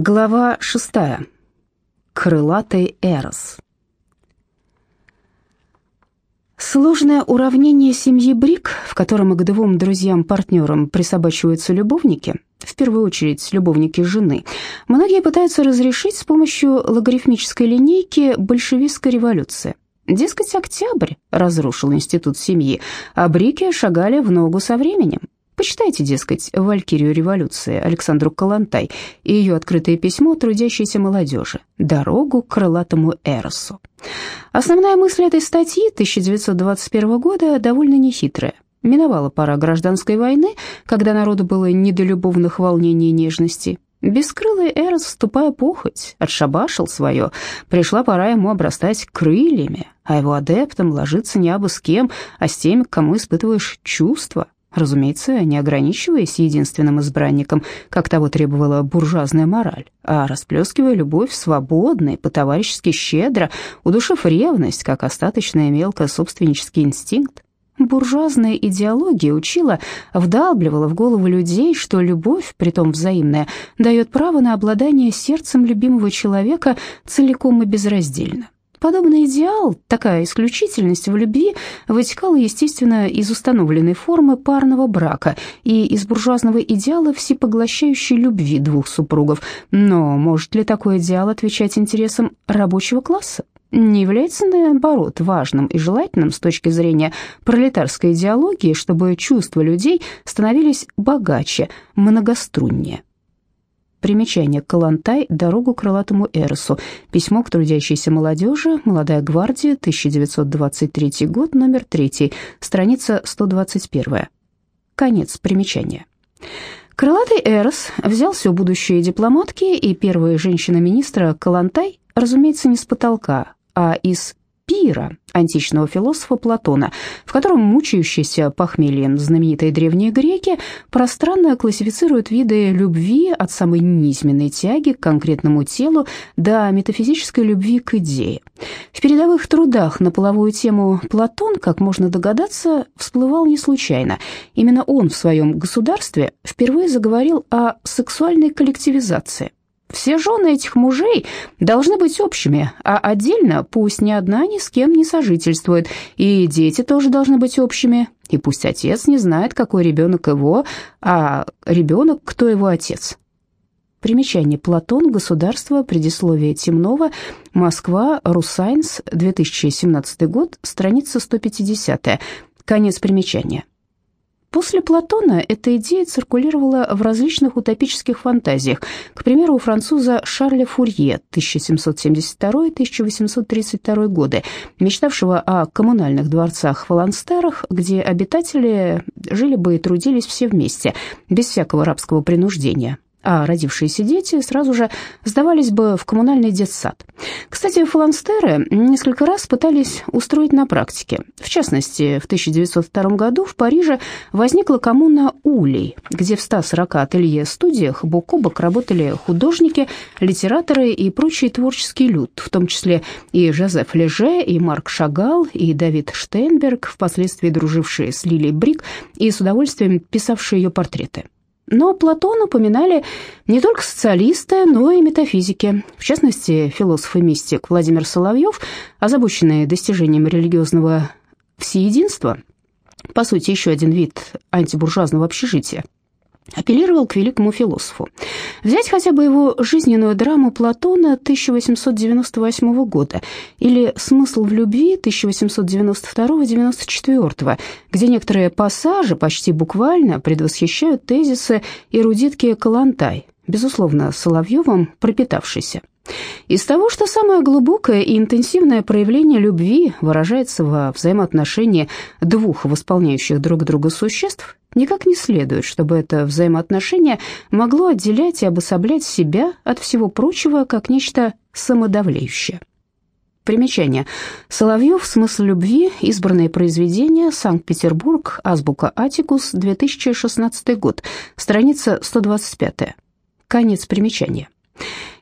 Глава шестая. Крылатый Эрос. Сложное уравнение семьи Брик, в котором к двум друзьям-партнерам присобачиваются любовники, в первую очередь любовники жены, многие пытаются разрешить с помощью логарифмической линейки большевистской революции. Дескать, октябрь разрушил институт семьи, а Брики шагали в ногу со временем. Почитайте, дескать, «Валькирию революции» Александру Калантай и ее открытое письмо трудящейся молодежи «Дорогу к крылатому Эросу». Основная мысль этой статьи 1921 года довольно нехитрая. Миновала пора гражданской войны, когда народу было не до любовных волнений и нежности. Бескрылый Эрос, вступая похоть, отшабашил свое. Пришла пора ему обрастать крыльями, а его адептам ложиться не абы с кем, а с теми, к кому испытываешь чувства, Разумеется, не ограничиваясь единственным избранником, как того требовала буржуазная мораль, а расплескивая любовь свободно и по-товарищески щедро, удушив ревность, как остаточная мелко собственнический инстинкт. Буржуазная идеология учила, вдалбливала в голову людей, что любовь, притом взаимная, дает право на обладание сердцем любимого человека целиком и безраздельно. Подобный идеал, такая исключительность в любви, вытекала, естественно, из установленной формы парного брака и из буржуазного идеала всепоглощающей любви двух супругов. Но может ли такой идеал отвечать интересам рабочего класса? Не является, наоборот, важным и желательным с точки зрения пролетарской идеологии, чтобы чувства людей становились богаче, многоструннее? Примечание. Калантай. Дорогу к крылатому Эросу. Письмо к трудящейся молодежи. Молодая гвардия. 1923 год. Номер 3. Страница 121. Конец примечания. Крылатый Эрос взял все будущее дипломатки и первая женщина-министра Калантай, разумеется, не с потолка, а из пира античного философа Платона, в котором мучающиеся похмельем знаменитые древние греки пространно классифицируют виды любви от самой низменной тяги к конкретному телу до метафизической любви к идее. В передовых трудах на половую тему Платон, как можно догадаться, всплывал не случайно. Именно он в своем государстве впервые заговорил о сексуальной коллективизации. Все жены этих мужей должны быть общими, а отдельно пусть ни одна ни с кем не сожительствует, и дети тоже должны быть общими, и пусть отец не знает, какой ребенок его, а ребенок, кто его отец. Примечание Платон, государство, предисловие Темнова, Москва, Русайнс, 2017 год, страница 150, конец примечания. После Платона эта идея циркулировала в различных утопических фантазиях. К примеру, у француза Шарля Фурье 1772-1832 годы, мечтавшего о коммунальных дворцах-фаланстерах, где обитатели жили бы и трудились все вместе, без всякого рабского принуждения а родившиеся дети сразу же сдавались бы в коммунальный детсад. Кстати, фаланстеры несколько раз пытались устроить на практике. В частности, в 1902 году в Париже возникла коммуна Улей, где в 140 ателье-студиях бок о бок работали художники, литераторы и прочий творческий люд, в том числе и Жозеф Леже, и Марк Шагал, и Давид Штейнберг, впоследствии дружившие с Лилией Брик и с удовольствием писавшие ее портреты. Но Платон упоминали не только социалисты, но и метафизики. В частности, философ и мистик Владимир Соловьев, озабоченный достижением религиозного всеединства, по сути, еще один вид антибуржуазного общежития, апеллировал к великому философу. Взять хотя бы его жизненную драму Платона 1898 года или «Смысл в любви» 1892-94, где некоторые пассажи почти буквально предвосхищают тезисы эрудитки Калантай, безусловно, Соловьевым пропитавшийся. Из того, что самое глубокое и интенсивное проявление любви выражается во взаимоотношении двух восполняющих друг друга существ, никак не следует, чтобы это взаимоотношение могло отделять и обособлять себя от всего прочего как нечто самодавлеющее. Примечание. Соловьев «Смысл любви», избранное произведение, Санкт-Петербург, азбука Атикус, 2016 год, страница 125. Конец примечания.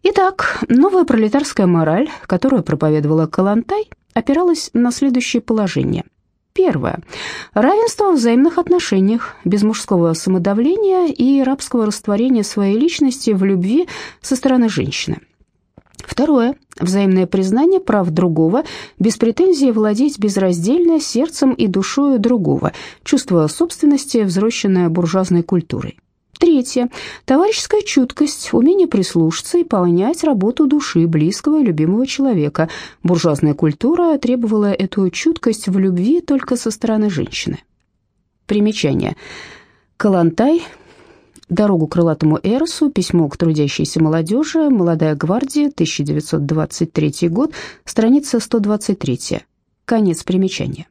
Итак, новая пролетарская мораль, которую проповедовала Калантай, опиралась на следующее положение. Первое. Равенство в взаимных отношениях, без мужского самодавления и рабского растворения своей личности в любви со стороны женщины. Второе. Взаимное признание прав другого, без претензии владеть безраздельно сердцем и душою другого, чувство собственности, взросшенное буржуазной культурой. Третье. Товарищеская чуткость, умение прислушаться и понять работу души близкого и любимого человека. Буржуазная культура требовала эту чуткость в любви только со стороны женщины. Примечание. Калантай. Дорогу крылатому Эросу. Письмо к трудящейся молодежи. Молодая гвардия. 1923 год. Страница 123. Конец примечания.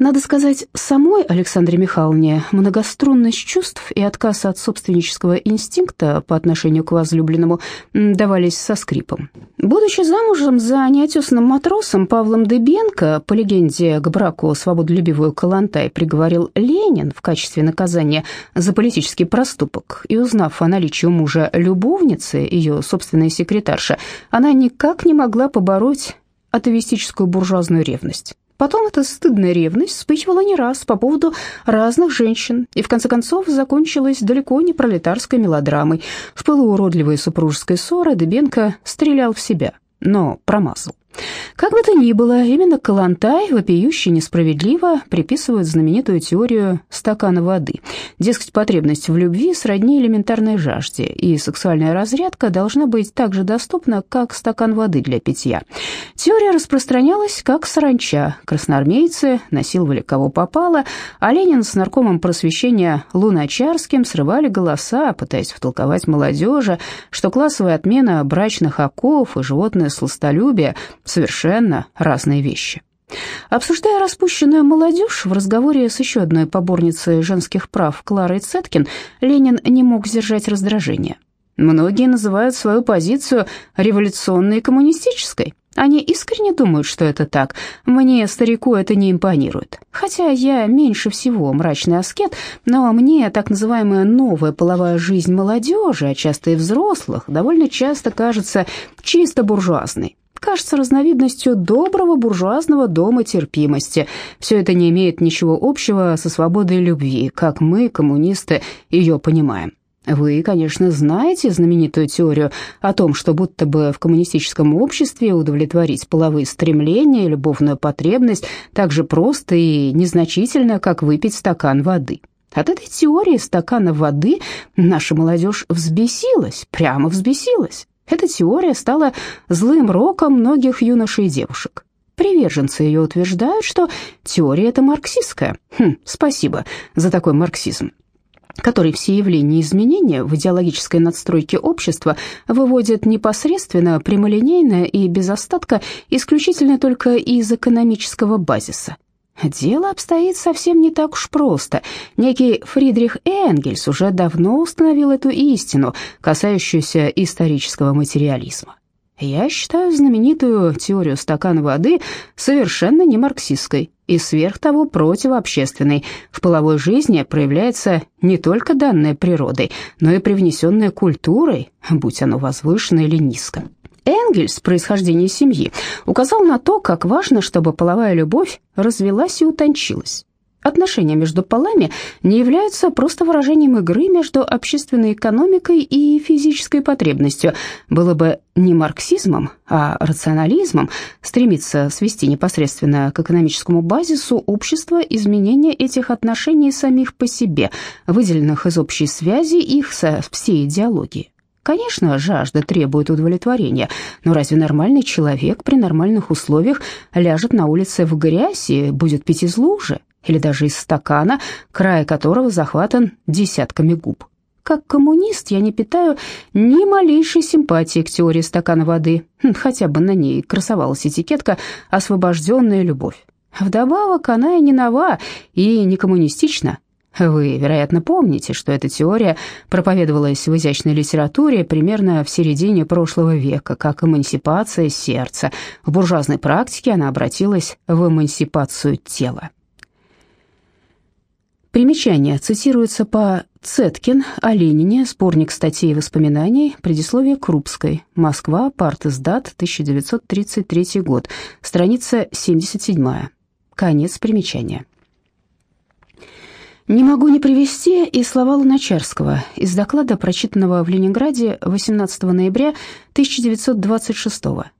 Надо сказать, самой Александре Михайловне многострунность чувств и отказ от собственнического инстинкта по отношению к возлюбленному давались со скрипом. Будучи замужем за неотесанным матросом Павлом Дыбенко, по легенде к браку свободолюбивую Калантай приговорил Ленин в качестве наказания за политический проступок, и узнав о наличии у мужа любовницы, ее собственной секретарши, она никак не могла побороть атовистическую буржуазную ревность. Потом эта стыдная ревность вспыхивала не раз по поводу разных женщин и в конце концов закончилась далеко не пролетарской мелодрамой. В пылу уродливой супружеской ссоры Дебенко стрелял в себя, но промазал. Как бы то ни было, именно Калантай вопиюще несправедливо приписывает знаменитую теорию стакана воды. Дескать, потребность в любви сродни элементарной жажде, и сексуальная разрядка должна быть так же доступна, как стакан воды для питья. Теория распространялась как саранча. Красноармейцы насиловали кого попало, а Ленин с наркомом просвещения Луначарским срывали голоса, пытаясь втолковать молодежи, что классовая отмена брачных оков и животное сластолюбие – совершенно разные вещи. Обсуждая распущенную молодежь в разговоре с еще одной поборницей женских прав Кларой Цеткин, Ленин не мог сдержать раздражение. Многие называют свою позицию революционной и коммунистической. Они искренне думают, что это так. Мне, старику, это не импонирует. Хотя я меньше всего мрачный аскет, но мне так называемая новая половая жизнь молодежи, а часто и взрослых, довольно часто кажется чисто буржуазной кажется разновидностью доброго буржуазного дома терпимости. Все это не имеет ничего общего со свободой любви, как мы, коммунисты, ее понимаем. Вы, конечно, знаете знаменитую теорию о том, что будто бы в коммунистическом обществе удовлетворить половые стремления и любовную потребность так же просто и незначительно, как выпить стакан воды. От этой теории стакана воды наша молодежь взбесилась, прямо взбесилась. Эта теория стала злым роком многих юношей и девушек. Приверженцы ее утверждают, что теория эта марксистская. Хм, спасибо за такой марксизм который все явления изменения в идеологической надстройке общества выводит непосредственно, прямолинейно и без остатка исключительно только из экономического базиса. Дело обстоит совсем не так уж просто. Некий Фридрих Энгельс уже давно установил эту истину, касающуюся исторического материализма. Я считаю знаменитую теорию стакана воды совершенно не марксистской и сверх того противообщественной. В половой жизни проявляется не только данная природой, но и привнесенная культурой, будь оно возвышено или низко. Энгельс, происхождение семьи, указал на то, как важно, чтобы половая любовь развелась и утончилась. Отношения между полами не являются просто выражением игры между общественной экономикой и физической потребностью. Было бы не марксизмом, а рационализмом стремиться свести непосредственно к экономическому базису общества изменения этих отношений самих по себе, выделенных из общей связи их со всей идеологией. Конечно, жажда требует удовлетворения, но разве нормальный человек при нормальных условиях ляжет на улице в грязь и будет пить из лужи, или даже из стакана, край которого захватан десятками губ? Как коммунист я не питаю ни малейшей симпатии к теории стакана воды, хм, хотя бы на ней красовалась этикетка «освобожденная любовь». Вдобавок она и не нова, и не коммунистична, вы, вероятно, помните, что эта теория проповедовалась в изящной литературе примерно в середине прошлого века, как эмансипация сердца. В буржуазной практике она обратилась в эмансипацию тела. Примечание цитируется по Цеткин о Ленине, сборник статей и воспоминаний, предисловие Крупской, Москва, Партиздат, 1933 год, страница 77. Конец примечания. Не могу не привести и слова Луначарского из доклада, прочитанного в Ленинграде 18 ноября 1926 года.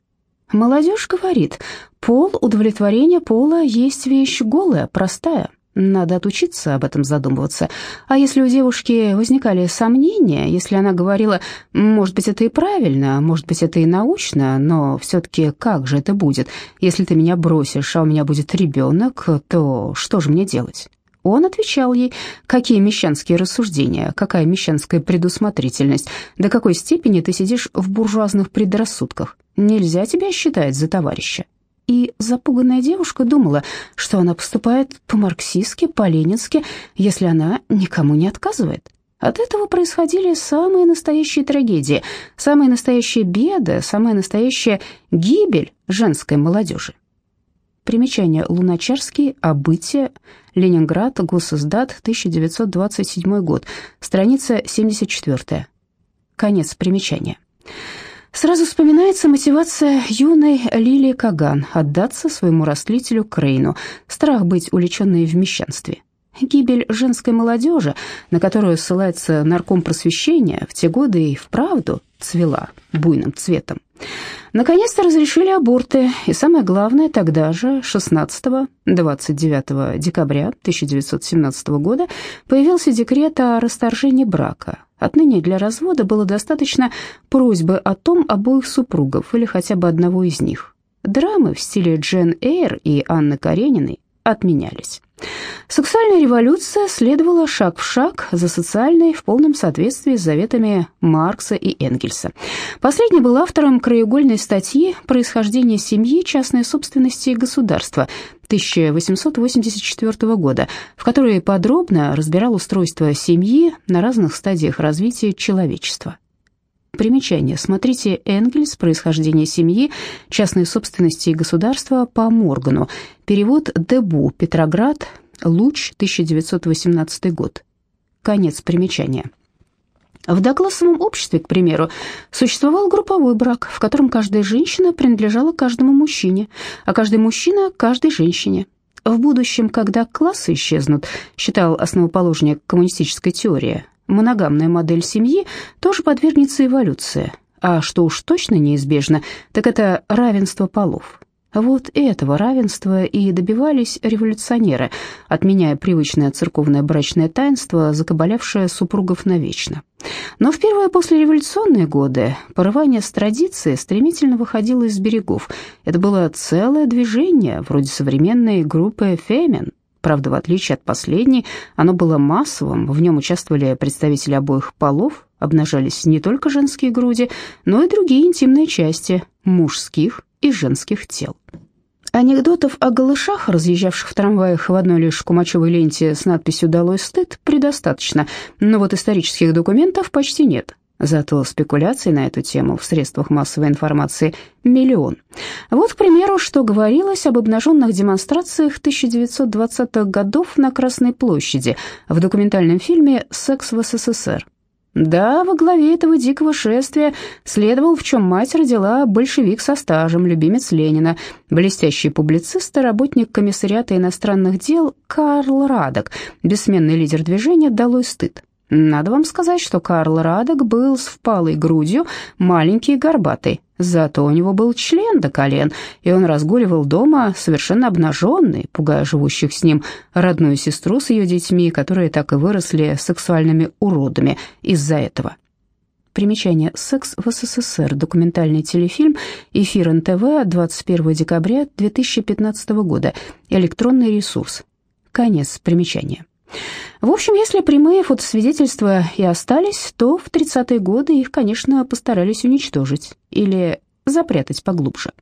Молодежь говорит, пол, удовлетворение пола есть вещь голая, простая. Надо отучиться об этом задумываться. А если у девушки возникали сомнения, если она говорила, может быть, это и правильно, может быть, это и научно, но все-таки как же это будет? Если ты меня бросишь, а у меня будет ребенок, то что же мне делать? Он отвечал ей, какие мещанские рассуждения, какая мещанская предусмотрительность, до какой степени ты сидишь в буржуазных предрассудках. Нельзя тебя считать за товарища. И запуганная девушка думала, что она поступает по-марксистски, по-ленински, если она никому не отказывает. От этого происходили самые настоящие трагедии, самые настоящие беды, самая настоящая гибель женской молодежи. Примечание Луначарский, Обытие, Ленинград, Госиздат, 1927 год, страница 74. Конец примечания. Сразу вспоминается мотивация юной Лилии Каган отдаться своему растлителю Крейну, страх быть увлеченной в мещанстве. Гибель женской молодежи, на которую ссылается нарком просвещения, в те годы и вправду цвела буйным цветом. Наконец-то разрешили аборты, и самое главное, тогда же, 16-29 декабря 1917 года, появился декрет о расторжении брака. Отныне для развода было достаточно просьбы о том обоих супругов или хотя бы одного из них. Драмы в стиле Джен Эйр и Анны Карениной отменялись. Сексуальная революция следовала шаг в шаг за социальной в полном соответствии с заветами Маркса и Энгельса. Последний был автором краеугольной статьи «Происхождение семьи, частной собственности и государства» 1884 года, в которой подробно разбирал устройство семьи на разных стадиях развития человечества. Примечание. Смотрите Энгельс «Происхождение семьи, частной собственности и государства» по Моргану. Перевод Дебу, Петроград, Луч, 1918 год. Конец примечания. В доклассовом обществе, к примеру, существовал групповой брак, в котором каждая женщина принадлежала каждому мужчине, а каждый мужчина – каждой женщине. В будущем, когда классы исчезнут, считал основоположник коммунистической теории, моногамная модель семьи тоже подвергнется эволюции. А что уж точно неизбежно, так это равенство полов. Вот этого равенства и добивались революционеры, отменяя привычное церковное брачное таинство, закабалявшее супругов навечно. Но в первые послереволюционные годы порывание с традицией стремительно выходило из берегов. Это было целое движение, вроде современной группы «Фемен», Правда, в отличие от последней, оно было массовым, в нем участвовали представители обоих полов, обнажались не только женские груди, но и другие интимные части мужских и женских тел. Анекдотов о голышах, разъезжавших в трамваях в одной лишь кумачевой ленте с надписью «Долой стыд» предостаточно, но вот исторических документов почти нет. Зато спекуляций на эту тему в средствах массовой информации миллион. Вот, к примеру, что говорилось об обнаженных демонстрациях 1920-х годов на Красной площади в документальном фильме «Секс в СССР». Да, во главе этого дикого шествия следовал, в чем мать родила большевик со стажем, любимец Ленина, блестящий публицист и работник комиссариата иностранных дел Карл Радок, бессменный лидер движения «Долой стыд». Надо вам сказать, что Карл Радок был с впалой грудью, маленький и горбатый. Зато у него был член до колен, и он разгуливал дома совершенно обнаженный, пугая живущих с ним родную сестру с ее детьми, которые так и выросли сексуальными уродами из-за этого. Примечание «Секс в СССР» документальный телефильм, эфир НТВ 21 декабря 2015 года, электронный ресурс. Конец примечания. В общем, если прямые фотосвидетельства и остались, то в 30-е годы их, конечно, постарались уничтожить или запрятать поглубже.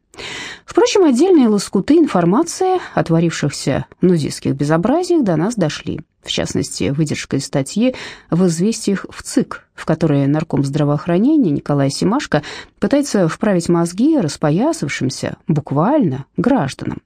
Впрочем, отдельные лоскуты информации о творившихся нудистских безобразиях до нас дошли. В частности, выдержка из статьи в «Известиях в ЦИК», в которой нарком здравоохранения Николай Симашко пытается вправить мозги распоясавшимся, буквально, гражданам.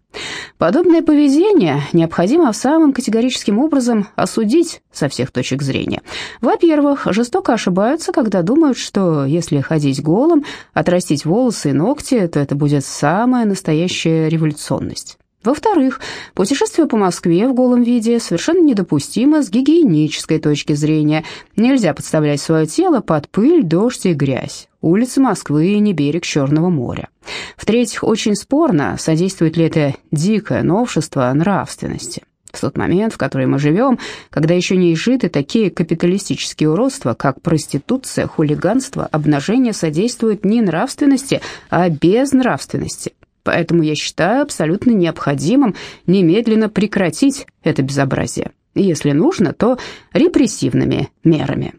Подобное поведение необходимо самым категорическим образом осудить со всех точек зрения. Во-первых, жестоко ошибаются, когда думают, что если ходить голым, отрастить волосы и ногти, то это будет самая настоящая революционность. Во-вторых, путешествие по Москве в голом виде совершенно недопустимо с гигиенической точки зрения. Нельзя подставлять свое тело под пыль, дождь и грязь. Улицы Москвы не берег Черного моря. В-третьих, очень спорно, содействует ли это дикое новшество нравственности. В тот момент, в который мы живем, когда еще не изжиты такие капиталистические уродства, как проституция, хулиганство, обнажение содействуют не нравственности, а безнравственности. Поэтому я считаю абсолютно необходимым немедленно прекратить это безобразие. Если нужно, то репрессивными мерами.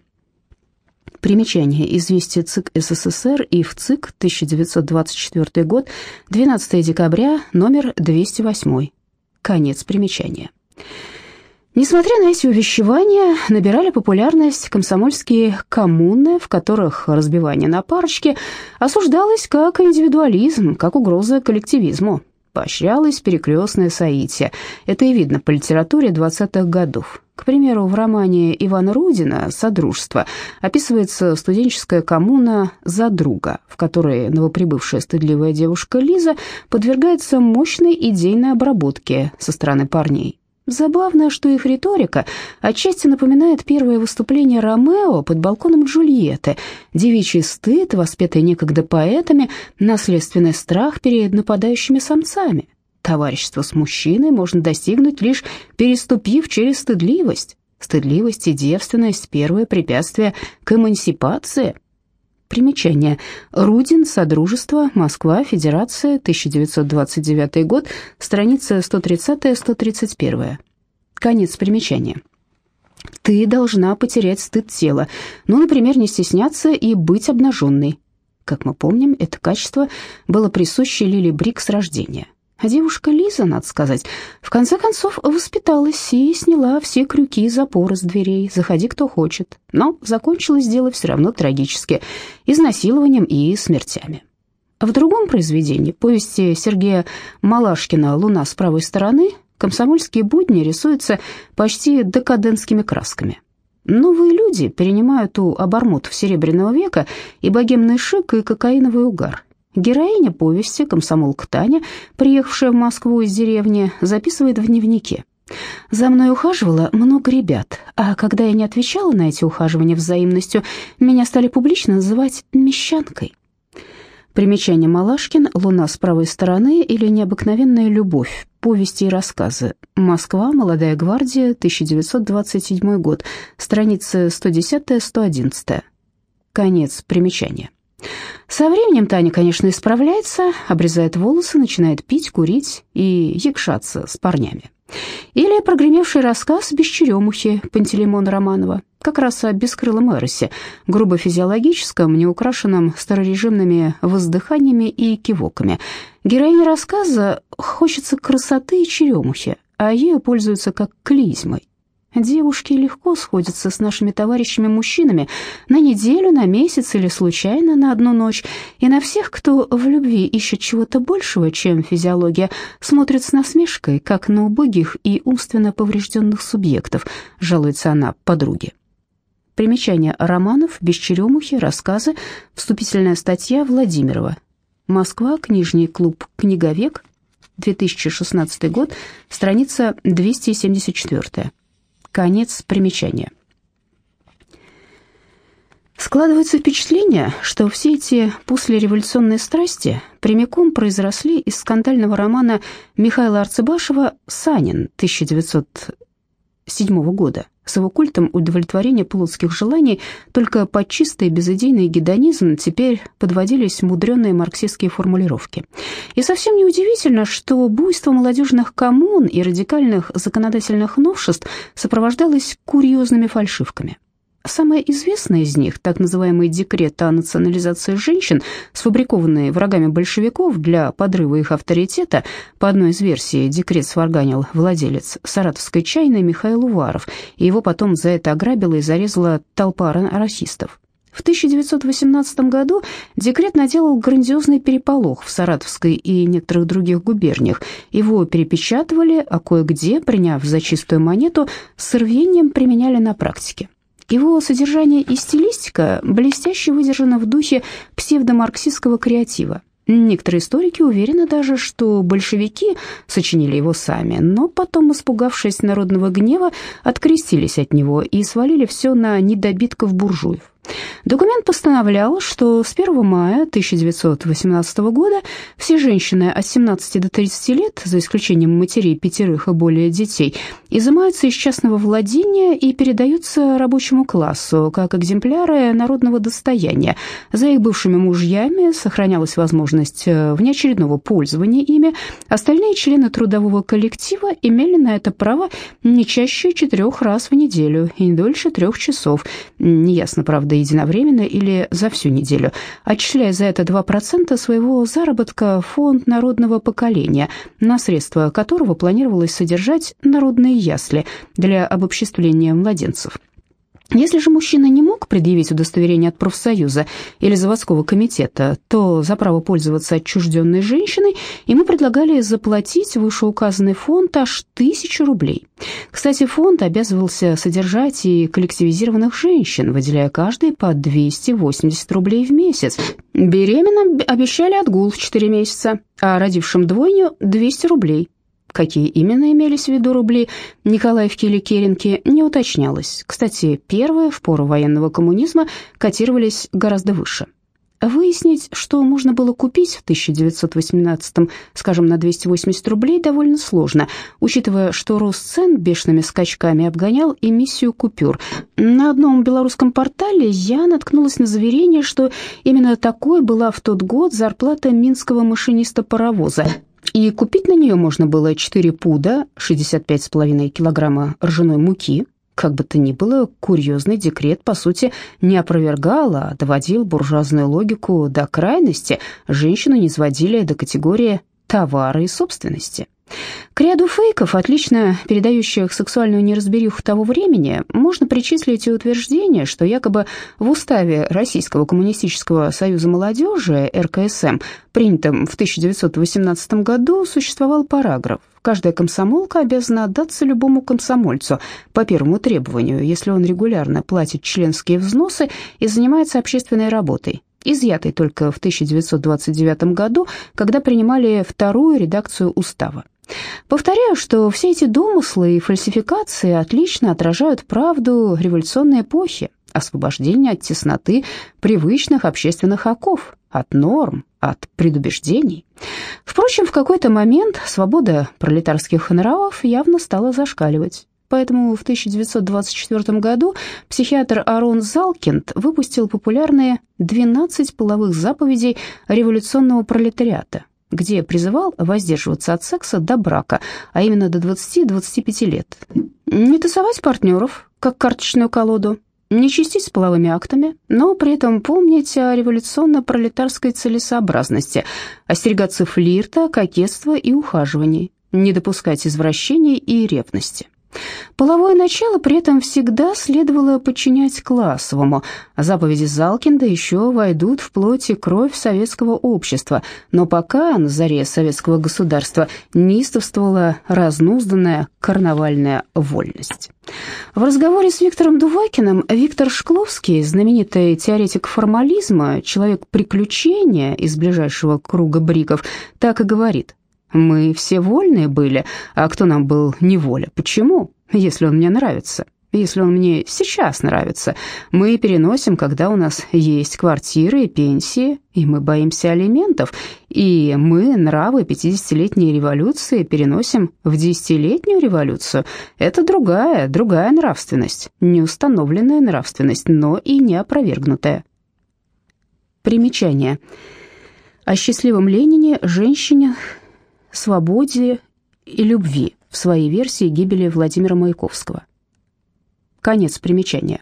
Примечание. Известие ЦИК СССР и в ЦИК, 1924 год, 12 декабря, номер 208. Конец примечания. Несмотря на эти увещевания, набирали популярность комсомольские коммуны, в которых разбивание на парочки осуждалось как индивидуализм, как угроза коллективизму. Поощрялось перекрестное соитие. Это и видно по литературе 20-х годов. К примеру, в романе Ивана Рудина «Содружество» описывается студенческая коммуна «Задруга», в которой новоприбывшая стыдливая девушка Лиза подвергается мощной идейной обработке со стороны парней. Забавно, что их риторика отчасти напоминает первое выступление Ромео под балконом Джульетты, девичий стыд, воспетый некогда поэтами, наследственный страх перед нападающими самцами. Товарищество с мужчиной можно достигнуть лишь переступив через стыдливость. Стыдливость и девственность – первое препятствие к эмансипации – Примечание. Рудин, Содружество, Москва, Федерация, 1929 год, страница 130-131. Конец примечания. Ты должна потерять стыд тела, ну, например, не стесняться и быть обнаженной. Как мы помним, это качество было присуще Лили Брик с рождения. А девушка Лиза, надо сказать, в конце концов воспиталась и сняла все крюки и запоры с дверей, заходи кто хочет. Но закончилось дело все равно трагически, изнасилованием и смертями. В другом произведении, повести Сергея Малашкина «Луна с правой стороны», комсомольские будни рисуются почти декадентскими красками. Новые люди перенимают у обормотов Серебряного века и богемный шик, и кокаиновый угар. Героиня повести, комсомолка Таня, приехавшая в Москву из деревни, записывает в дневнике. «За мной ухаживало много ребят, а когда я не отвечала на эти ухаживания взаимностью, меня стали публично называть «мещанкой». Примечание Малашкин «Луна с правой стороны» или «Необыкновенная любовь. Повести и рассказы. Москва. Молодая гвардия. 1927 год. Страницы 110-111». Конец примечания. Со временем Таня, конечно, исправляется, обрезает волосы, начинает пить, курить и якшаться с парнями. Или прогремевший рассказ «Без черемухи» Пантелеймона Романова, как раз о бескрылом Эросе, грубо физиологическом, неукрашенном старорежимными воздыханиями и кивоками. Героине рассказа хочется красоты и черемухи, а ею пользуются как клизмой. Девушки легко сходятся с нашими товарищами-мужчинами на неделю, на месяц или случайно на одну ночь, и на всех, кто в любви ищет чего-то большего, чем физиология, смотрит с насмешкой, как на убогих и умственно поврежденных субъектов, жалуется она подруге. Примечание романов, без черемухи, рассказы, вступительная статья Владимирова. Москва, книжный клуб «Книговек», 2016 год, страница 274. Конец примечания. Складывается впечатление, что все эти послереволюционные страсти прямиком произросли из скандального романа Михаила Арцебашева «Санин» 1907 года с его культом удовлетворения плотских желаний только под чистый безыдейный гедонизм теперь подводились мудреные марксистские формулировки. И совсем неудивительно, что буйство молодежных коммун и радикальных законодательных новшеств сопровождалось курьезными фальшивками. Самое известное из них, так называемый декрет о национализации женщин, сфабрикованный врагами большевиков для подрыва их авторитета, по одной из версий декрет сварганил владелец саратовской чайной Михаил Уваров, и его потом за это ограбила и зарезала толпа расистов. В 1918 году декрет наделал грандиозный переполох в Саратовской и некоторых других губерниях. Его перепечатывали, а кое-где, приняв за чистую монету, с рвением применяли на практике. Его содержание и стилистика блестяще выдержаны в духе псевдомарксистского креатива. Некоторые историки уверены даже, что большевики сочинили его сами, но потом, испугавшись народного гнева, открестились от него и свалили все на недобитков буржуев. Документ постановлял, что с 1 мая 1918 года все женщины от 17 до 30 лет, за исключением матерей пятерых и более детей, изымаются из частного владения и передаются рабочему классу как экземпляры народного достояния. За их бывшими мужьями сохранялась возможность э, внеочередного пользования ими. Остальные члены трудового коллектива имели на это право не чаще четырех раз в неделю и не дольше трех часов. Неясно, правда, правда, единовременно или за всю неделю, отчисляя за это 2% своего заработка в фонд народного поколения, на средства которого планировалось содержать народные ясли для обобществления младенцев. Если же мужчина не мог предъявить удостоверение от профсоюза или заводского комитета, то за право пользоваться отчужденной женщиной ему предлагали заплатить вышеуказанный фонд аж тысячу рублей. Кстати, фонд обязывался содержать и коллективизированных женщин, выделяя каждой по 280 рублей в месяц. Беременным обещали отгул в 4 месяца, а родившим двойню – 200 рублей. Какие именно имелись в виду рубли Николаевки или Керенки, не уточнялось. Кстати, первые в пору военного коммунизма котировались гораздо выше. Выяснить, что можно было купить в 1918-м, скажем, на 280 рублей, довольно сложно, учитывая, что рост цен бешеными скачками обгонял эмиссию купюр. На одном белорусском портале я наткнулась на заверение, что именно такой была в тот год зарплата минского машиниста-паровоза – и купить на нее можно было 4 пуда, 65,5 килограмма ржаной муки. Как бы то ни было, курьезный декрет, по сути, не опровергал, а доводил буржуазную логику до крайности. Женщину не сводили до категории товара и собственности. К ряду фейков, отлично передающих сексуальную неразбериху того времени, можно причислить и утверждение, что якобы в уставе Российского коммунистического союза молодежи, РКСМ, принятом в 1918 году, существовал параграф. Каждая комсомолка обязана отдаться любому комсомольцу по первому требованию, если он регулярно платит членские взносы и занимается общественной работой, изъятой только в 1929 году, когда принимали вторую редакцию устава. Повторяю, что все эти домыслы и фальсификации отлично отражают правду революционной эпохи, освобождение от тесноты привычных общественных оков, от норм, от предубеждений. Впрочем, в какой-то момент свобода пролетарских нравов явно стала зашкаливать. Поэтому в 1924 году психиатр Арон Залкинд выпустил популярные «12 половых заповедей революционного пролетариата», где призывал воздерживаться от секса до брака, а именно до 20-25 лет. Не тасовать партнеров, как карточную колоду, не чистить с половыми актами, но при этом помнить о революционно-пролетарской целесообразности, остерегаться флирта, кокетства и ухаживаний, не допускать извращений и ревности. Половое начало при этом всегда следовало подчинять классовому. Заповеди Залкинда еще войдут в плоть и кровь советского общества, но пока на заре советского государства неистовствовала разнузданная карнавальная вольность. В разговоре с Виктором Дувакиным Виктор Шкловский, знаменитый теоретик формализма, человек приключения из ближайшего круга бриков, так и говорит – мы все вольные были, а кто нам был неволя? Почему? Если он мне нравится, если он мне сейчас нравится. Мы переносим, когда у нас есть квартиры и пенсии, и мы боимся алиментов, и мы нравы 50-летней революции переносим в 10-летнюю революцию. Это другая, другая нравственность, неустановленная нравственность, но и не опровергнутая. Примечание. О счастливом Ленине, женщине, свободе и любви в своей версии гибели Владимира Маяковского. Конец примечания.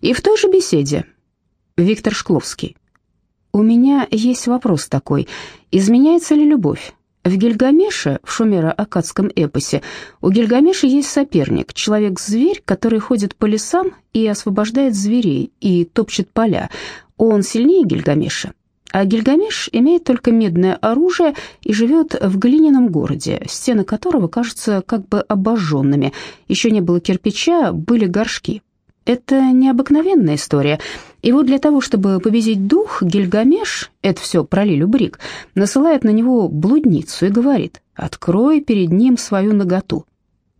И в той же беседе Виктор Шкловский. «У меня есть вопрос такой. Изменяется ли любовь? В Гильгамеше, в шумеро-акадском эпосе, у Гильгамеша есть соперник, человек-зверь, который ходит по лесам и освобождает зверей и топчет поля. Он сильнее Гильгамеша? А Гильгамеш имеет только медное оружие и живет в глиняном городе, стены которого кажутся как бы обожженными. Еще не было кирпича, были горшки. Это необыкновенная история. И вот для того, чтобы победить дух, Гильгамеш, это все про Лилю Брик, насылает на него блудницу и говорит «Открой перед ним свою наготу».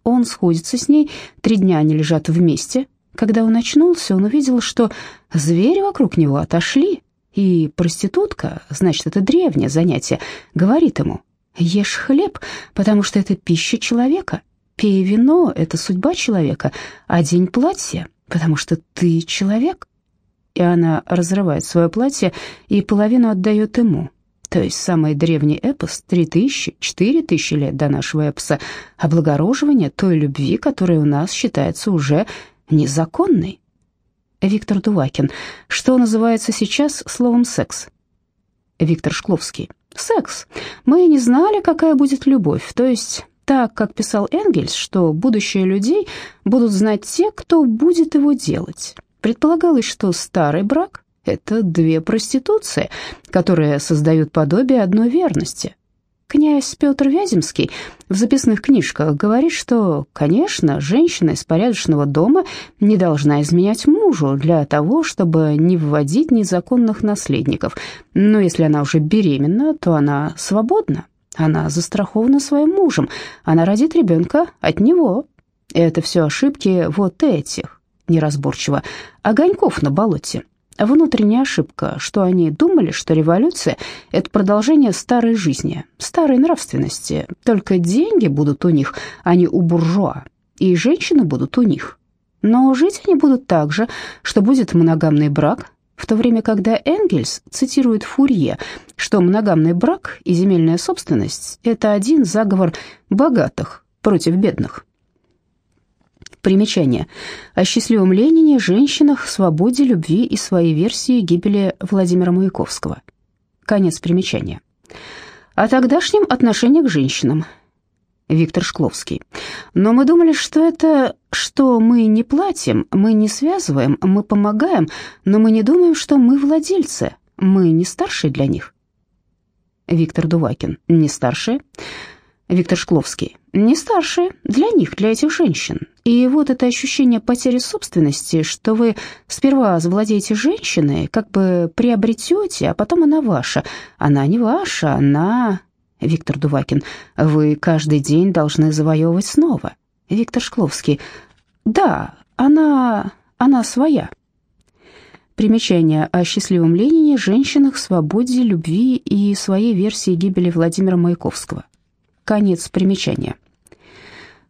Он сходится с ней, три дня они лежат вместе. Когда он очнулся, он увидел, что звери вокруг него отошли, и проститутка, значит, это древнее занятие, говорит ему «Ешь хлеб, потому что это пища человека, пей вино, это судьба человека, одень платье, потому что ты человек». И она разрывает свое платье и половину отдает ему. То есть самый древний эпос, три тысячи, четыре тысячи лет до нашего эпоса, облагороживание той любви, которая у нас считается уже незаконной. Виктор Дувакин. Что называется сейчас словом «секс»? Виктор Шкловский. Секс. Мы не знали, какая будет любовь, то есть так, как писал Энгельс, что будущее людей будут знать те, кто будет его делать. Предполагалось, что старый брак – это две проституции, которые создают подобие одной верности. Князь Петр Вяземский в записных книжках говорит, что, конечно, женщина из порядочного дома не должна изменять мужу для того, чтобы не вводить незаконных наследников. Но если она уже беременна, то она свободна. Она застрахована своим мужем. Она родит ребенка от него. Это все ошибки вот этих, неразборчиво, огоньков на болоте внутренняя ошибка, что они думали, что революция – это продолжение старой жизни, старой нравственности, только деньги будут у них, а не у буржуа, и женщины будут у них. Но жить они будут так же, что будет моногамный брак, в то время, когда Энгельс цитирует Фурье, что моногамный брак и земельная собственность – это один заговор богатых против бедных. Примечание. О счастливом Ленине, женщинах, свободе, любви и своей версии гибели Владимира Маяковского. Конец примечания. О тогдашнем отношении к женщинам. Виктор Шкловский. Но мы думали, что это, что мы не платим, мы не связываем, мы помогаем, но мы не думаем, что мы владельцы, мы не старшие для них. Виктор Дувакин. Не старшие. Виктор Шкловский. Не старшие, для них, для этих женщин. И вот это ощущение потери собственности, что вы сперва завладеете женщиной, как бы приобретете, а потом она ваша. Она не ваша, она... Виктор Дувакин. Вы каждый день должны завоевывать снова. Виктор Шкловский. Да, она... она своя. Примечание о счастливом Ленине, женщинах, свободе, любви и своей версии гибели Владимира Маяковского. Конец примечания.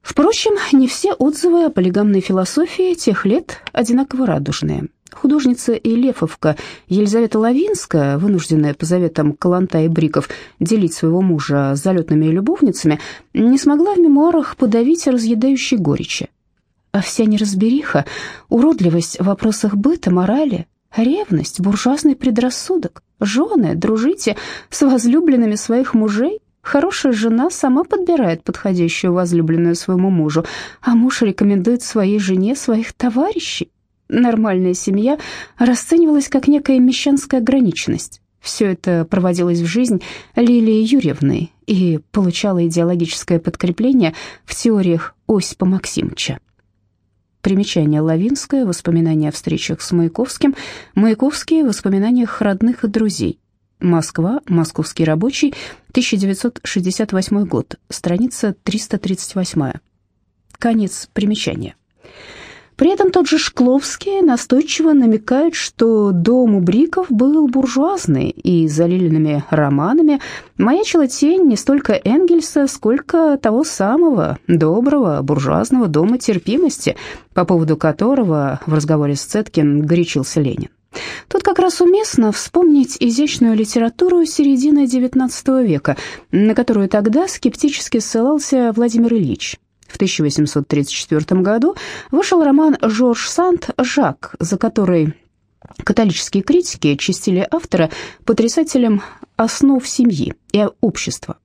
Впрочем, не все отзывы о полигамной философии тех лет одинаково радужные. Художница и лефовка Елизавета Лавинская, вынужденная по заветам Каланта и Бриков делить своего мужа с залетными любовницами, не смогла в мемуарах подавить разъедающей горечи. А вся неразбериха, уродливость в вопросах быта, морали, ревность, буржуазный предрассудок, жены, дружите с возлюбленными своих мужей, Хорошая жена сама подбирает подходящую возлюбленную своему мужу, а муж рекомендует своей жене своих товарищей. Нормальная семья расценивалась как некая мещанская ограниченность. Все это проводилось в жизнь Лилии Юрьевны и получало идеологическое подкрепление в теориях Осипа Максимовича. Примечание Лавинское, воспоминания о встречах с Маяковским, Маяковские, воспоминаниях родных и друзей, Москва, Московский рабочий, 1968 год, страница 338. Конец примечания. При этом тот же Шкловский настойчиво намекает, что дом у Бриков был буржуазный, и за Лилиными романами маячила тень не столько Энгельса, сколько того самого доброго буржуазного дома терпимости, по поводу которого в разговоре с Цеткин горячился Ленин. Тут как раз уместно вспомнить изящную литературу середины XIX века, на которую тогда скептически ссылался Владимир Ильич. В 1834 году вышел роман «Жорж Санд. Жак», за который католические критики чистили автора потрясателем основ семьи и общества.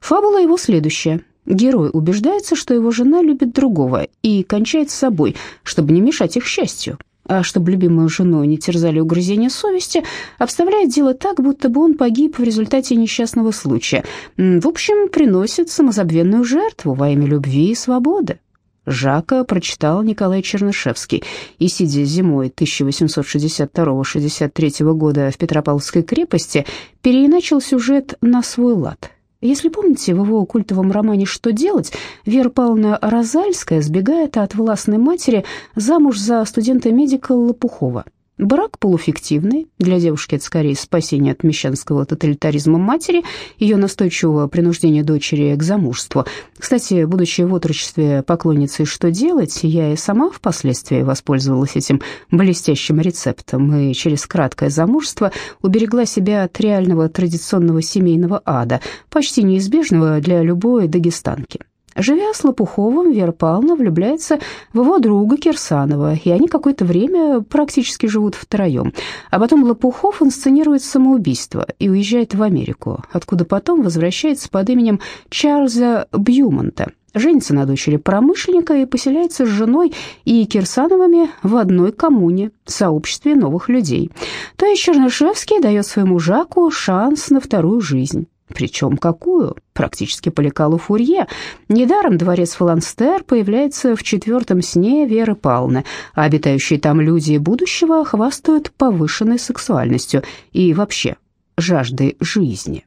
Фабула его следующая. Герой убеждается, что его жена любит другого и кончает с собой, чтобы не мешать их счастью а чтобы любимую жену не терзали угрызения совести, обставляет дело так, будто бы он погиб в результате несчастного случая. В общем, приносит самозабвенную жертву во имя любви и свободы. Жака прочитал Николай Чернышевский и, сидя зимой 1862-63 года в Петропавловской крепости, переиначил сюжет на свой лад. Если помните, в его культовом романе «Что делать» Вера Павловна Розальская сбегает от властной матери замуж за студента-медика Лопухова. Брак полуфиктивный, для девушки это скорее спасение от мещанского тоталитаризма матери, ее настойчивого принуждения дочери к замужеству. Кстати, будучи в отрочестве поклонницей «Что делать?», я и сама впоследствии воспользовалась этим блестящим рецептом и через краткое замужество уберегла себя от реального традиционного семейного ада, почти неизбежного для любой дагестанки. Живя с Лопуховым, Вера Павловна влюбляется в его друга Кирсанова, и они какое-то время практически живут втроем. А потом Лопухов инсценирует самоубийство и уезжает в Америку, откуда потом возвращается под именем Чарльза Бьюмонта, женится на дочери промышленника и поселяется с женой и Кирсановыми в одной коммуне, сообществе новых людей. То есть Чернышевский дает своему Жаку шанс на вторую жизнь. Причем какую? Практически по лекалу Фурье. Недаром дворец Фаланстер появляется в четвертом сне Веры Павловны, а обитающие там люди будущего хвастают повышенной сексуальностью и вообще жаждой жизни.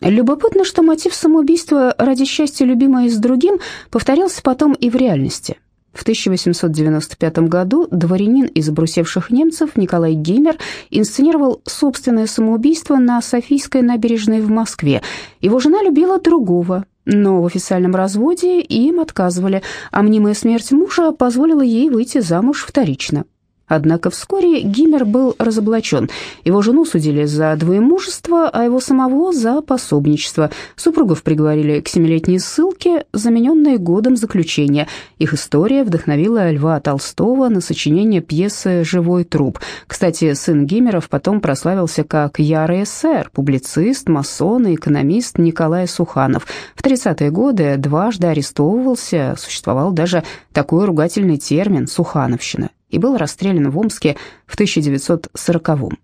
Любопытно, что мотив самоубийства ради счастья любимой с другим повторился потом и в реальности. В 1895 году дворянин из обрусевших немцев Николай Геймер инсценировал собственное самоубийство на Софийской набережной в Москве. Его жена любила другого, но в официальном разводе им отказывали, а мнимая смерть мужа позволила ей выйти замуж вторично. Однако вскоре Гиммер был разоблачен. Его жену судили за двоемужество, а его самого за пособничество. Супругов приговорили к семилетней ссылке, замененной годом заключения. Их история вдохновила Льва Толстого на сочинение пьесы «Живой труп». Кстати, сын Гиммеров потом прославился как ярый эсер, публицист, масон и экономист Николай Суханов. В 30-е годы дважды арестовывался, существовал даже такой ругательный термин «сухановщина» и был расстрелян в Омске в 1940-м.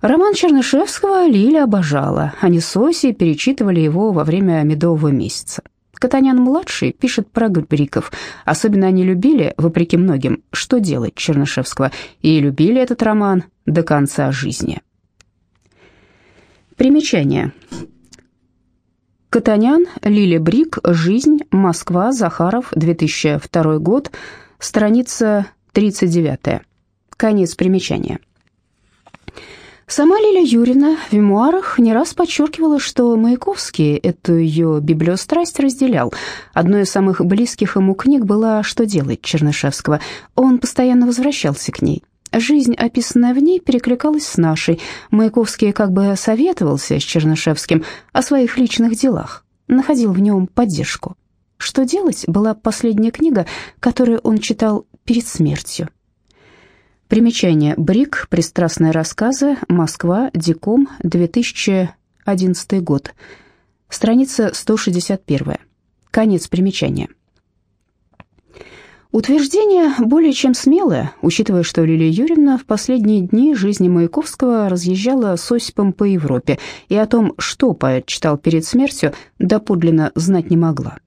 Роман Чернышевского Лиля обожала. Они с Осей перечитывали его во время медового месяца. Катанян-младший пишет про Бриков. Особенно они любили, вопреки многим, «Что делать» Чернышевского, и любили этот роман до конца жизни. Примечание. Катанян, Лиля Брик, «Жизнь», Москва, Захаров, 2002 год, страница 39. Конец примечания. Сама Лиля Юрьевна в мемуарах не раз подчеркивала, что Маяковский эту ее библиострасть разделял. Одной из самых близких ему книг была «Что делать» Чернышевского. Он постоянно возвращался к ней. Жизнь, описанная в ней, перекликалась с нашей. Маяковский как бы советовался с Чернышевским о своих личных делах, находил в нем поддержку. «Что делать» была последняя книга, которую он читал перед смертью. Примечание. Брик. Пристрастные рассказы. Москва. Диком. 2011 год. Страница 161. Конец примечания. Утверждение более чем смелое, учитывая, что Лилия Юрьевна в последние дни жизни Маяковского разъезжала с Осипом по Европе, и о том, что поэт читал перед смертью, доподлинно знать не могла.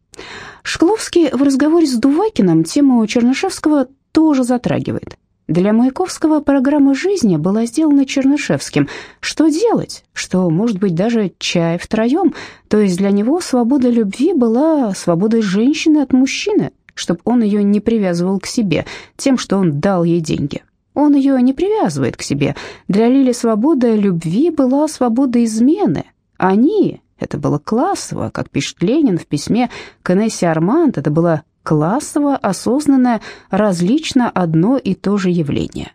Шкловский в разговоре с Дувакиным тему Чернышевского тоже затрагивает. Для Маяковского программа жизни была сделана Чернышевским. Что делать? Что, может быть, даже чай втроем? То есть для него свобода любви была свободой женщины от мужчины, чтобы он ее не привязывал к себе тем, что он дал ей деньги. Он ее не привязывает к себе. Для Лили свобода любви была свобода измены. Они, это было классово, как пишет Ленин в письме к Инессе Арманд, это было классово, осознанное, различно одно и то же явление.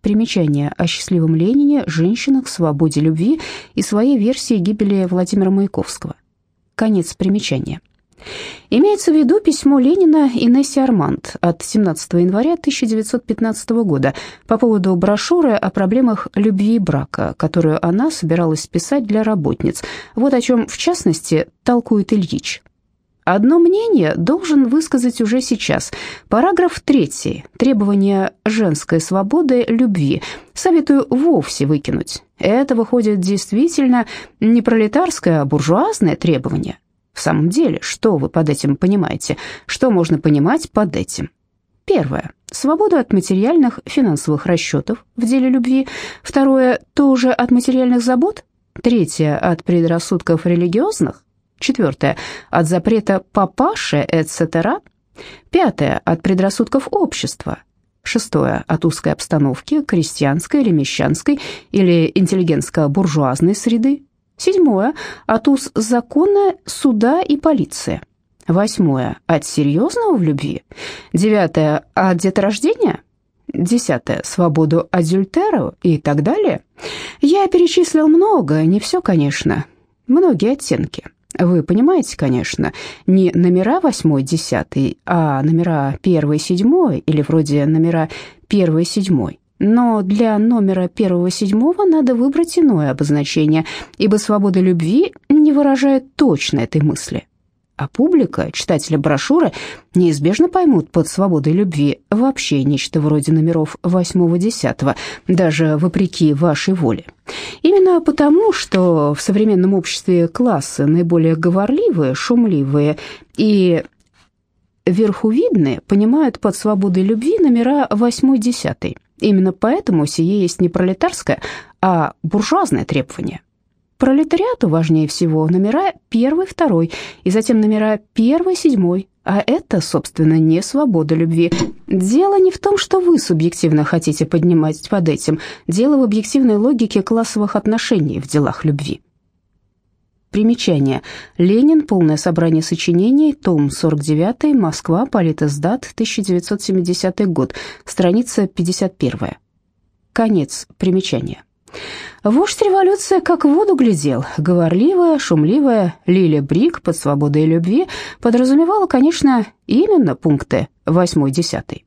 Примечание о счастливом Ленине, женщинах, свободе любви и своей версии гибели Владимира Маяковского. Конец примечания. Имеется в виду письмо Ленина Инессе Арманд от 17 января 1915 года по поводу брошюры о проблемах любви и брака, которую она собиралась писать для работниц. Вот о чем, в частности, толкует Ильич. Одно мнение должен высказать уже сейчас. Параграф 3. Требование женской свободы любви. Советую вовсе выкинуть. Это выходит действительно не пролетарское, а буржуазное требование. В самом деле, что вы под этим понимаете? Что можно понимать под этим? Первое. Свободу от материальных финансовых расчетов в деле любви. Второе. Тоже от материальных забот. Третье. От предрассудков религиозных. Четвертое. От запрета папаши, etc. Пятое. От предрассудков общества. Шестое. От узкой обстановки, крестьянской или мещанской или интеллигентско-буржуазной среды. Седьмое. От уз закона, суда и полиции. Восьмое. От серьезного в любви. Девятое. От деторождения. Десятое. Свободу адюльтеру и так далее. Я перечислил много, не все, конечно. Многие оттенки. Вы понимаете, конечно, не номера восьмой, десятый, а номера первый, седьмой или вроде номера первый, седьмой. Но для номера первого седьмого надо выбрать иное обозначение, ибо свобода любви не выражает точно этой мысли. А публика, читатели брошюры, неизбежно поймут под свободой любви вообще нечто вроде номеров восьмого-десятого, даже вопреки вашей воле. Именно потому, что в современном обществе классы наиболее говорливые, шумливые и верхувидные понимают под свободой любви номера восьмой-десятый. Именно поэтому сие есть не пролетарское, а буржуазное требование. Пролетариату важнее всего номера первый, второй, и затем номера первый, седьмой, а это, собственно, не свобода любви. Дело не в том, что вы субъективно хотите поднимать под этим. Дело в объективной логике классовых отношений в делах любви. Примечание. Ленин. Полное собрание сочинений. Том 49. Москва. Политэсдат. 1970 год. Страница 51. Конец примечания. Вождь революции как в воду глядел. Говорливая, шумливая Лиля Брик под свободой любви подразумевала, конечно, именно пункты 8-10.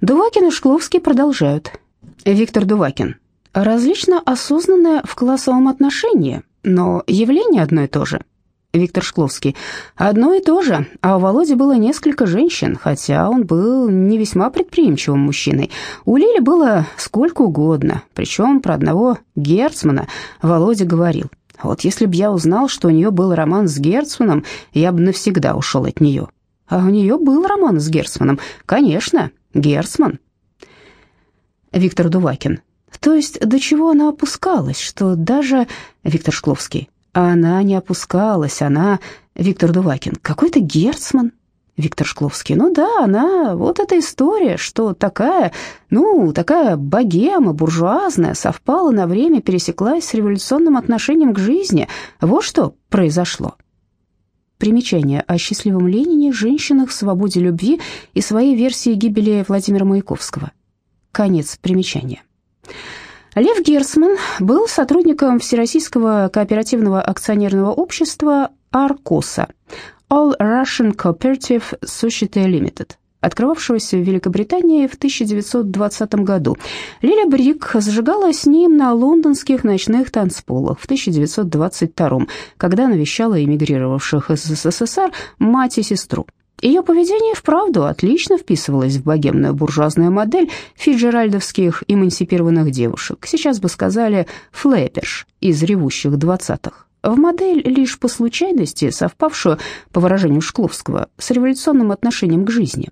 Дувакин и Шкловский продолжают. Виктор Дувакин. Различно осознанное в классовом отношении, но явление одно и то же – Виктор Шкловский. Одно и то же, а у Володи было несколько женщин, хотя он был не весьма предприимчивым мужчиной. У Лили было сколько угодно, причем про одного Герцмана Володя говорил. Вот если б я узнал, что у нее был роман с Герцманом, я бы навсегда ушел от нее. А у нее был роман с Герцманом. Конечно, Герцман. Виктор Дувакин. То есть до чего она опускалась, что даже... Виктор Шкловский. Она не опускалась, она... Виктор Дувакин, какой-то Герцман. Виктор Шкловский, ну да, она, вот эта история, что такая, ну, такая богема, буржуазная, совпала на время, пересеклась с революционным отношением к жизни. Вот что произошло. Примечание о счастливом Ленине, женщинах, свободе любви и своей версии гибели Владимира Маяковского. Конец примечания. Лев Герцман был сотрудником Всероссийского кооперативного акционерного общества «Аркоса» All Russian Cooperative Society Limited, открывавшегося в Великобритании в 1920 году. Лиля Брик зажигала с ним на лондонских ночных танцполах в 1922 когда навещала эмигрировавших из СССР мать и сестру. Ее поведение вправду отлично вписывалось в богемную буржуазную модель фиджеральдовских эмансипированных девушек, сейчас бы сказали флэперш из ревущих двадцатых. В модель лишь по случайности, совпавшую, по выражению Шкловского, с революционным отношением к жизни.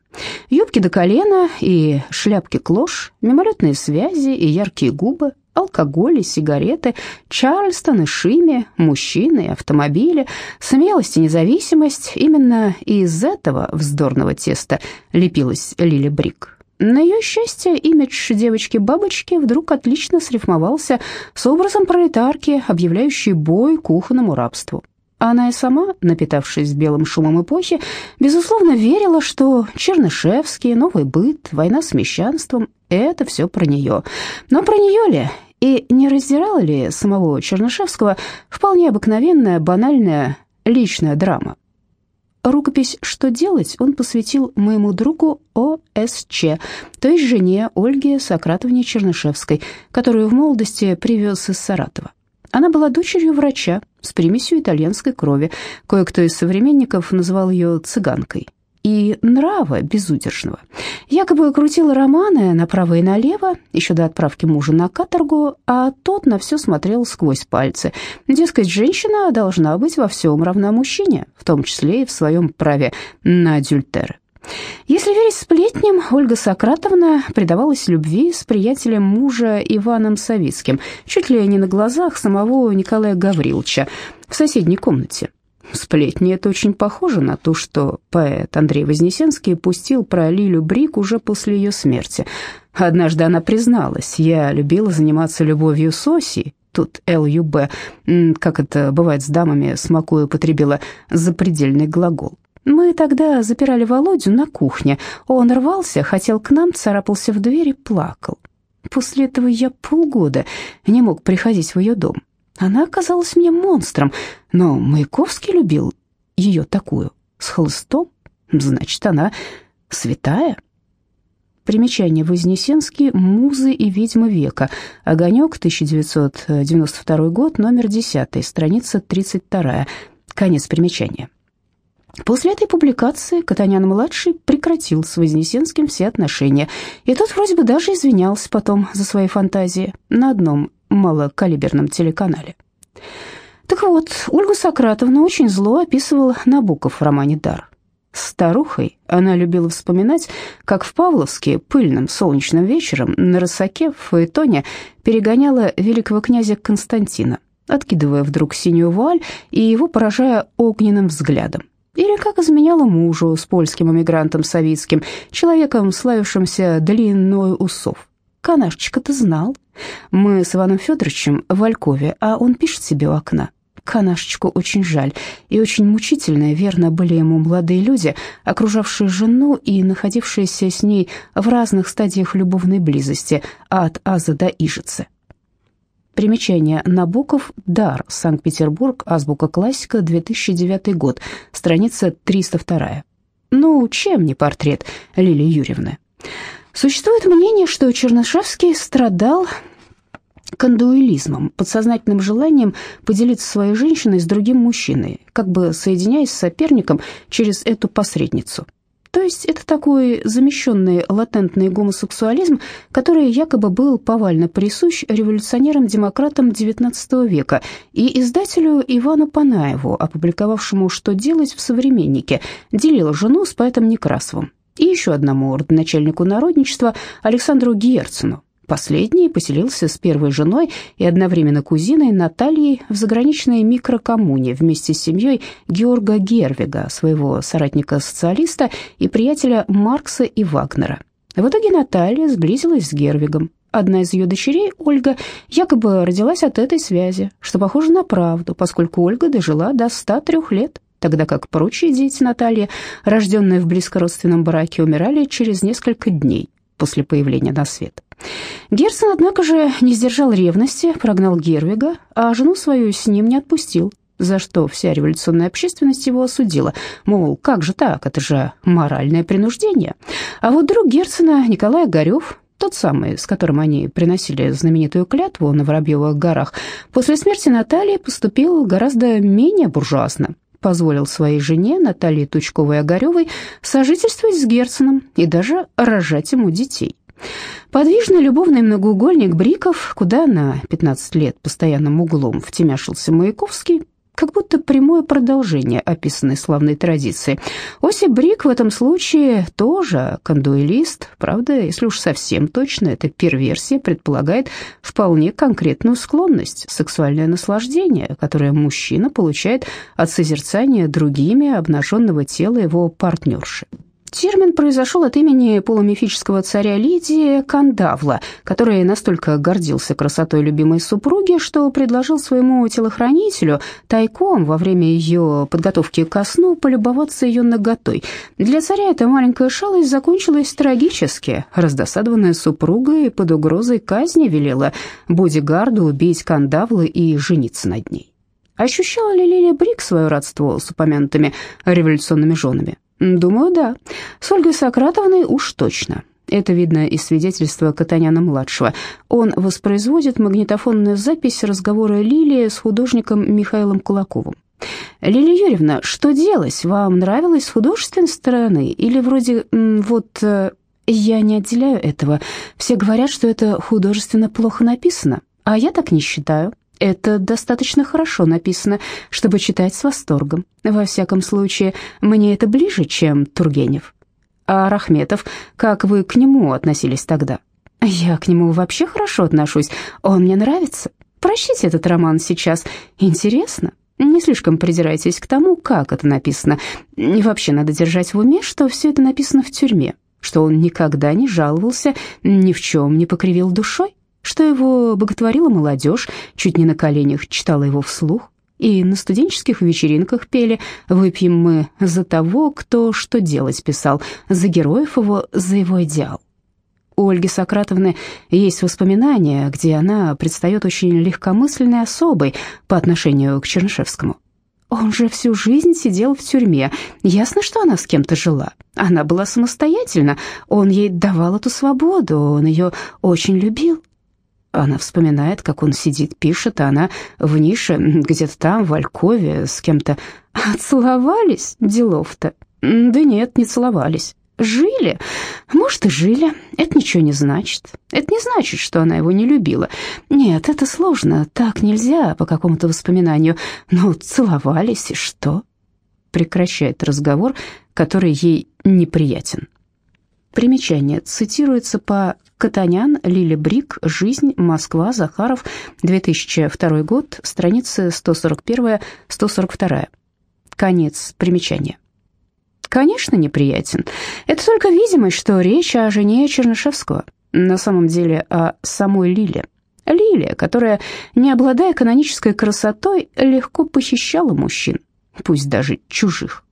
Юбки до колена и шляпки-клош, мимолетные связи и яркие губы, алкоголь и сигареты, Чарльстон и Шими, мужчины и автомобили, смелость и независимость. Именно из этого вздорного теста лепилась Лили Брик. На ее счастье, имидж девочки-бабочки вдруг отлично срифмовался с образом пролетарки, объявляющей бой кухонному рабству. Она и сама, напитавшись белым шумом эпохи, безусловно верила, что Чернышевский, новый быт, война с мещанством — это все про нее. Но про нее ли? И не раздирала ли самого Чернышевского вполне обыкновенная, банальная личная драма? Рукопись «Что делать» он посвятил моему другу О.С.Ч., то есть жене Ольге Сократовне Чернышевской, которую в молодости привез из Саратова. Она была дочерью врача с примесью итальянской крови. Кое-кто из современников называл ее цыганкой. И нрава безудержного. Якобы крутила романы направо и налево, еще до отправки мужа на каторгу, а тот на все смотрел сквозь пальцы. Дескать, женщина должна быть во всем равна мужчине, в том числе и в своем праве на адюльтеры. Если верить сплетням, Ольга Сократовна предавалась любви с приятелем мужа Иваном Савицким, чуть ли не на глазах самого Николая Гавриловича в соседней комнате. Сплетни это очень похоже на то, что поэт Андрей Вознесенский пустил про Лилю Брик уже после ее смерти. Однажды она призналась, я любила заниматься любовью с Оси, тут ЛЮБ, как это бывает с дамами, смакуя употребила запредельный глагол. Мы тогда запирали Володю на кухне. Он рвался, хотел к нам, царапался в дверь и плакал. После этого я полгода не мог приходить в ее дом. Она оказалась мне монстром, но Маяковский любил ее такую, с холстом. Значит, она святая. Примечание Вознесенский «Музы и ведьмы века». «Огонек», 1992 год, номер 10, страница 32. Конец примечания. После этой публикации Катанян-младший прекратил с Вознесенским все отношения, и тот вроде бы даже извинялся потом за свои фантазии на одном малокалиберном телеканале. Так вот, Ольга Сократовна очень зло описывала Набоков в романе «Дар». Старухой она любила вспоминать, как в Павловске пыльным солнечным вечером на рысаке в Фаэтоне перегоняла великого князя Константина, откидывая вдруг синюю вуаль и его поражая огненным взглядом. Или как изменяла мужу с польским эмигрантом Савицким, человеком, славившимся длиной усов. Канашечка-то знал. Мы с Иваном Федоровичем в Алькове, а он пишет себе у окна. Канашечку очень жаль, и очень мучительно, верно, были ему молодые люди, окружавшие жену и находившиеся с ней в разных стадиях любовной близости, от Аза до Ижицы. Примечание. Набоков. Дар. Санкт-Петербург. Азбука классика. 2009 год. Страница 302. Ну, чем не портрет Лилии Юрьевны? Существует мнение, что Чернышевский страдал кандуэлизмом, подсознательным желанием поделиться своей женщиной с другим мужчиной, как бы соединяясь с соперником через эту посредницу. То есть это такой замещенный латентный гомосексуализм, который якобы был повально присущ революционерам-демократам XIX века и издателю Ивану Панаеву, опубликовавшему «Что делать» в «Современнике», делил жену с поэтом Некрасовым, и еще одному родоначальнику народничества Александру Герцену, Последний поселился с первой женой и одновременно кузиной Натальей в заграничной микрокоммуне вместе с семьей Георга Гервига, своего соратника-социалиста и приятеля Маркса и Вагнера. В итоге Наталья сблизилась с Гервигом. Одна из ее дочерей, Ольга, якобы родилась от этой связи, что похоже на правду, поскольку Ольга дожила до 103 лет, тогда как прочие дети Натальи, рожденные в близкородственном браке, умирали через несколько дней после появления на свет. Герцен, однако же, не сдержал ревности, прогнал Гервига, а жену свою с ним не отпустил, за что вся революционная общественность его осудила. Мол, как же так, это же моральное принуждение. А вот друг Герцена, Николай Огарев, тот самый, с которым они приносили знаменитую клятву на Воробьевых горах, после смерти Натальи поступил гораздо менее буржуазно позволил своей жене Наталье Тучковой-Огаревой сожительствовать с Герценом и даже рожать ему детей. Подвижный любовный многоугольник Бриков, куда на 15 лет постоянным углом втемяшился Маяковский, как будто прямое продолжение описанной славной традиции. Осип Брик в этом случае тоже кандуэлист, правда, если уж совсем точно, эта перверсия предполагает вполне конкретную склонность, сексуальное наслаждение, которое мужчина получает от созерцания другими обнаженного тела его партнерши. Термин произошел от имени полумифического царя Лидии Кандавла, который настолько гордился красотой любимой супруги, что предложил своему телохранителю тайком во время ее подготовки ко сну полюбоваться ее наготой. Для царя эта маленькая шалость закончилась трагически. Раздосадованная супруга и под угрозой казни велела бодигарду убить Кандавла и жениться над ней. Ощущала ли Лилия Брик свое родство с упомянутыми революционными женами? Думаю, да. С Ольгой Сократовной уж точно. Это видно из свидетельства Катаняна-младшего. Он воспроизводит магнитофонную запись разговора Лилии с художником Михаилом Кулаковым. Лилия Юрьевна, что делать? Вам нравилось с художественной стороны? Или вроде вот... Э, я не отделяю этого. Все говорят, что это художественно плохо написано, а я так не считаю. Это достаточно хорошо написано, чтобы читать с восторгом. Во всяком случае, мне это ближе, чем Тургенев. А Рахметов, как вы к нему относились тогда? Я к нему вообще хорошо отношусь. Он мне нравится. Прочтите этот роман сейчас. Интересно. Не слишком придирайтесь к тому, как это написано. И вообще надо держать в уме, что все это написано в тюрьме, что он никогда не жаловался, ни в чем не покривил душой, что его боготворила молодежь, чуть не на коленях читала его вслух, и на студенческих вечеринках пели «Выпьем мы за того, кто что делать писал, за героев его, за его идеал». У Ольги Сократовны есть воспоминания, где она предстает очень легкомысленной особой по отношению к Чернышевскому. Он же всю жизнь сидел в тюрьме. Ясно, что она с кем-то жила. Она была самостоятельна. Он ей давал эту свободу, он ее очень любил. Она вспоминает, как он сидит, пишет, а она в нише, где-то там, в Алькове, с кем-то. А целовались? Делов-то. Да нет, не целовались. Жили? Может, и жили. Это ничего не значит. Это не значит, что она его не любила. Нет, это сложно. Так нельзя по какому-то воспоминанию. Ну, целовались, и что? Прекращает разговор, который ей неприятен. Примечание. Цитируется по Катанян, Лили Брик, «Жизнь, Москва, Захаров, 2002 год, страницы 141-142». Конец примечания. Конечно, неприятен. Это только видимость, что речь о жене Чернышевского. На самом деле о самой Лиле. Лилия, которая, не обладая канонической красотой, легко похищала мужчин, пусть даже чужих,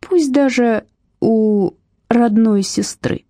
пусть даже у родной сестры.